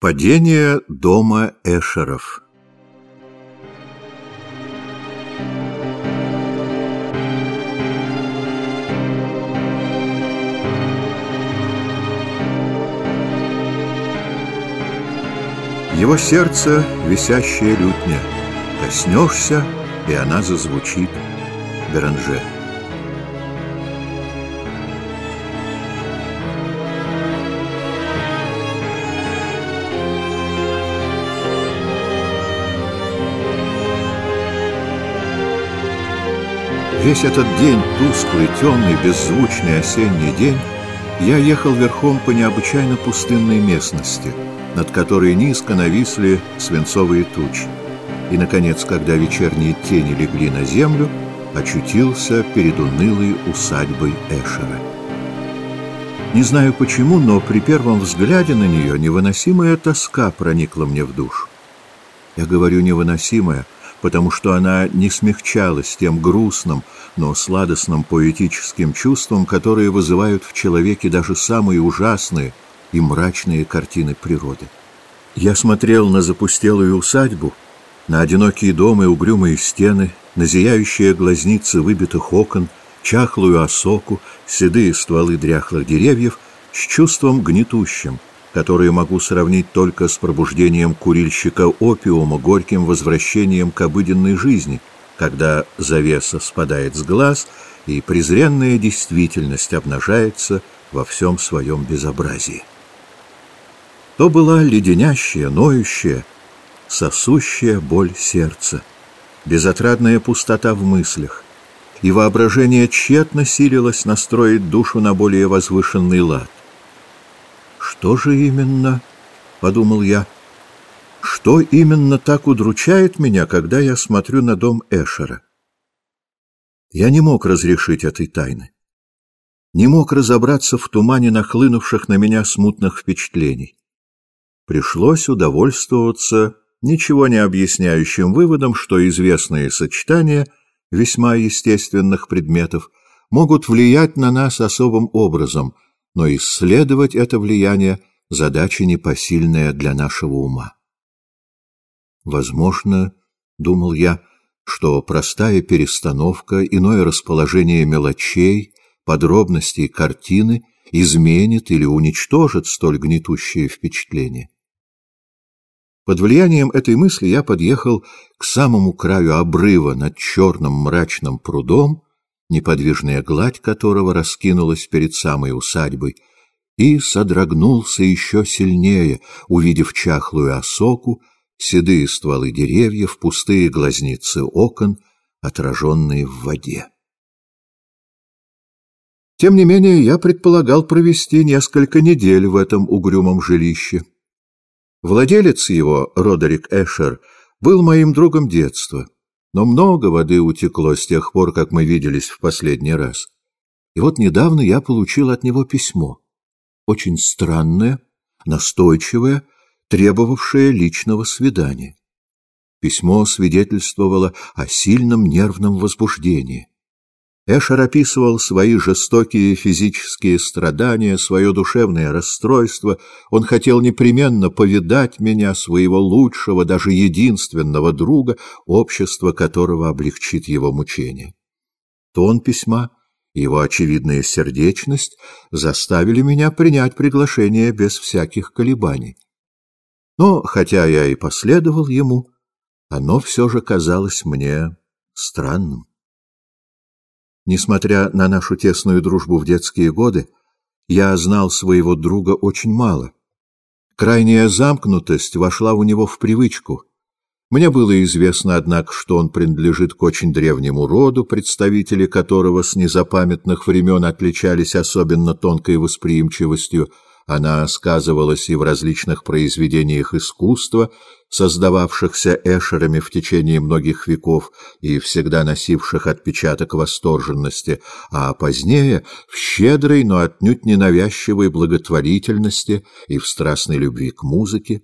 Падение дома Эшеров Его сердце — висящая лютня. Коснешься, и она зазвучит. Беранже. Весь этот день, тусклый, темный, беззвучный осенний день, я ехал верхом по необычайно пустынной местности, над которой низко нависли свинцовые тучи. И, наконец, когда вечерние тени легли на землю, очутился перед унылой усадьбой Эшера. Не знаю почему, но при первом взгляде на нее невыносимая тоска проникла мне в душу. Я говорю «невыносимая», потому что она не смягчалась тем грустным, но сладостным поэтическим чувством, которые вызывают в человеке даже самые ужасные и мрачные картины природы. Я смотрел на запустелую усадьбу, на одинокие дома и угрюмые стены, на зияющие глазницы выбитых окон, чахлую осоку, седые стволы дряхлых деревьев с чувством гнетущим — которые могу сравнить только с пробуждением курильщика опиума, горьким возвращением к обыденной жизни, когда завеса спадает с глаз, и презренная действительность обнажается во всем своем безобразии. То была леденящая, ноющая, сосущая боль сердца, безотрадная пустота в мыслях, и воображение тщетно силилось настроить душу на более возвышенный лад. Что же именно, — подумал я, — что именно так удручает меня, когда я смотрю на дом Эшера? Я не мог разрешить этой тайны. Не мог разобраться в тумане нахлынувших на меня смутных впечатлений. Пришлось удовольствоваться ничего не объясняющим выводом, что известные сочетания весьма естественных предметов могут влиять на нас особым образом — но исследовать это влияние — задача непосильная для нашего ума. Возможно, — думал я, — что простая перестановка, иное расположение мелочей, подробностей картины изменит или уничтожит столь гнетущее впечатление. Под влиянием этой мысли я подъехал к самому краю обрыва над черным мрачным прудом, неподвижная гладь которого раскинулась перед самой усадьбой, и содрогнулся еще сильнее, увидев чахлую осоку, седые стволы деревьев, пустые глазницы окон, отраженные в воде. Тем не менее, я предполагал провести несколько недель в этом угрюмом жилище. Владелец его, Родерик Эшер, был моим другом детства но много воды утекло с тех пор, как мы виделись в последний раз. И вот недавно я получил от него письмо. Очень странное, настойчивое, требовавшее личного свидания. Письмо свидетельствовало о сильном нервном возбуждении. Эшер описывал свои жестокие физические страдания, свое душевное расстройство. Он хотел непременно повидать меня, своего лучшего, даже единственного друга, общество которого облегчит его мучения. Тон письма его очевидная сердечность заставили меня принять приглашение без всяких колебаний. Но, хотя я и последовал ему, оно все же казалось мне странным. Несмотря на нашу тесную дружбу в детские годы, я знал своего друга очень мало. Крайняя замкнутость вошла у него в привычку. Мне было известно, однако, что он принадлежит к очень древнему роду, представители которого с незапамятных времен отличались особенно тонкой восприимчивостью, она сказывалась и в различных произведениях искусства, создававшихся эшерами в течение многих веков и всегда носивших отпечаток восторженности, а позднее в щедрой, но отнюдь ненавязчивой благотворительности и в страстной любви к музыке,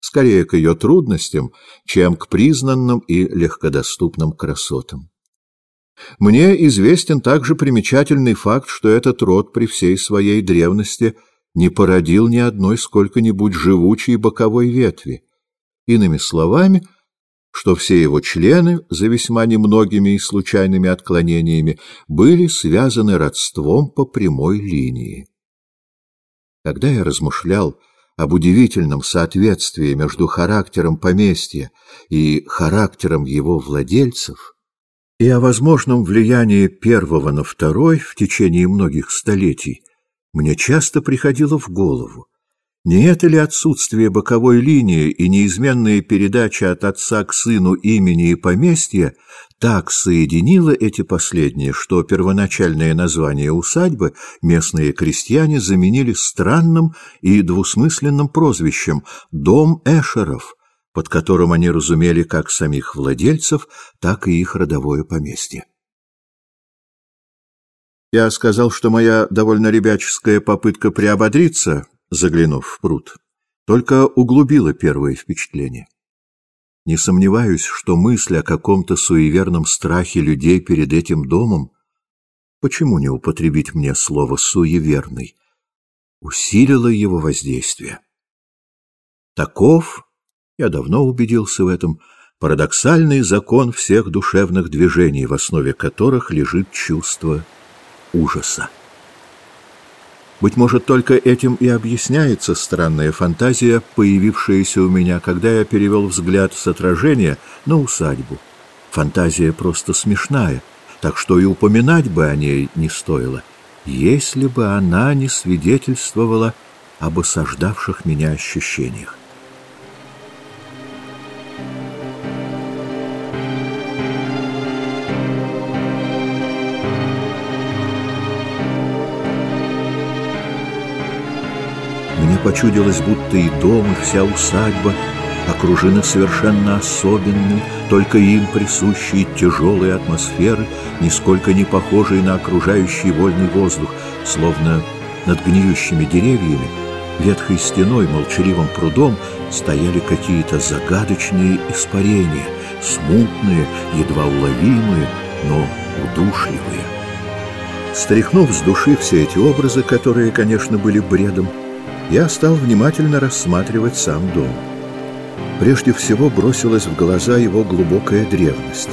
скорее к ее трудностям, чем к признанным и легкодоступным красотам. Мне известен также примечательный факт, что этот род при всей своей древности – не породил ни одной сколько-нибудь живучей боковой ветви. Иными словами, что все его члены, за весьма немногими и случайными отклонениями, были связаны родством по прямой линии. Когда я размышлял об удивительном соответствии между характером поместья и характером его владельцев, и о возможном влиянии первого на второй в течение многих столетий, мне часто приходило в голову, не это ли отсутствие боковой линии и неизменная передача от отца к сыну имени и поместья так соединило эти последние, что первоначальное название усадьбы местные крестьяне заменили странным и двусмысленным прозвищем «Дом Эшеров», под которым они разумели как самих владельцев, так и их родовое поместье. Я сказал, что моя довольно ребяческая попытка приободриться, заглянув в пруд, только углубила первое впечатление. Не сомневаюсь, что мысль о каком-то суеверном страхе людей перед этим домом, почему не употребить мне слово «суеверный», усилила его воздействие. Таков, я давно убедился в этом, парадоксальный закон всех душевных движений, в основе которых лежит чувство ужаса. Быть может, только этим и объясняется странная фантазия, появившаяся у меня, когда я перевел взгляд с отражения на усадьбу. Фантазия просто смешная, так что и упоминать бы о ней не стоило, если бы она не свидетельствовала об осаждавших меня ощущениях. Почудилось, будто и дом, и вся усадьба окружены совершенно особенной, только им присущей тяжелой атмосферы, нисколько не похожей на окружающий вольный воздух, словно над гниющими деревьями, ветхой стеной, молчаливым прудом стояли какие-то загадочные испарения, смутные, едва уловимые, но удушливые. Стряхнув с души все эти образы, которые, конечно, были бредом, я стал внимательно рассматривать сам дом. Прежде всего бросилась в глаза его глубокая древность.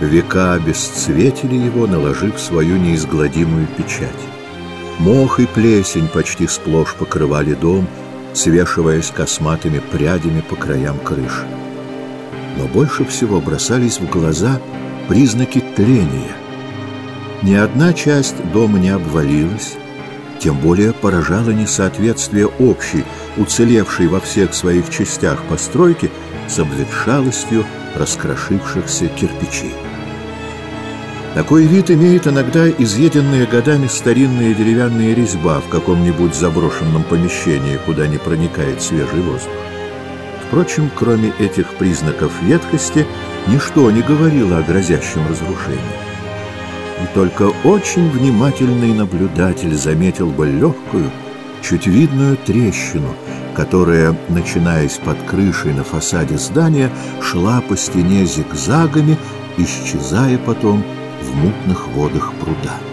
Века обесцветили его, наложив свою неизгладимую печать. Мох и плесень почти сплошь покрывали дом, свешиваясь косматыми прядями по краям крыши. Но больше всего бросались в глаза признаки тления. Ни одна часть дома не обвалилась, тем более поражало несоответствие общей, уцелевшей во всех своих частях постройки с обветшалостью раскрошившихся кирпичей. Такой вид имеет иногда изъеденная годами старинная деревянная резьба в каком-нибудь заброшенном помещении, куда не проникает свежий воздух. Впрочем, кроме этих признаков ветхости, ничто не говорило о грозящем разрушении и только очень внимательный наблюдатель заметил бы легкую, чуть видную трещину, которая, начинаясь под крышей на фасаде здания, шла по стене зигзагами, исчезая потом в мутных водах пруда.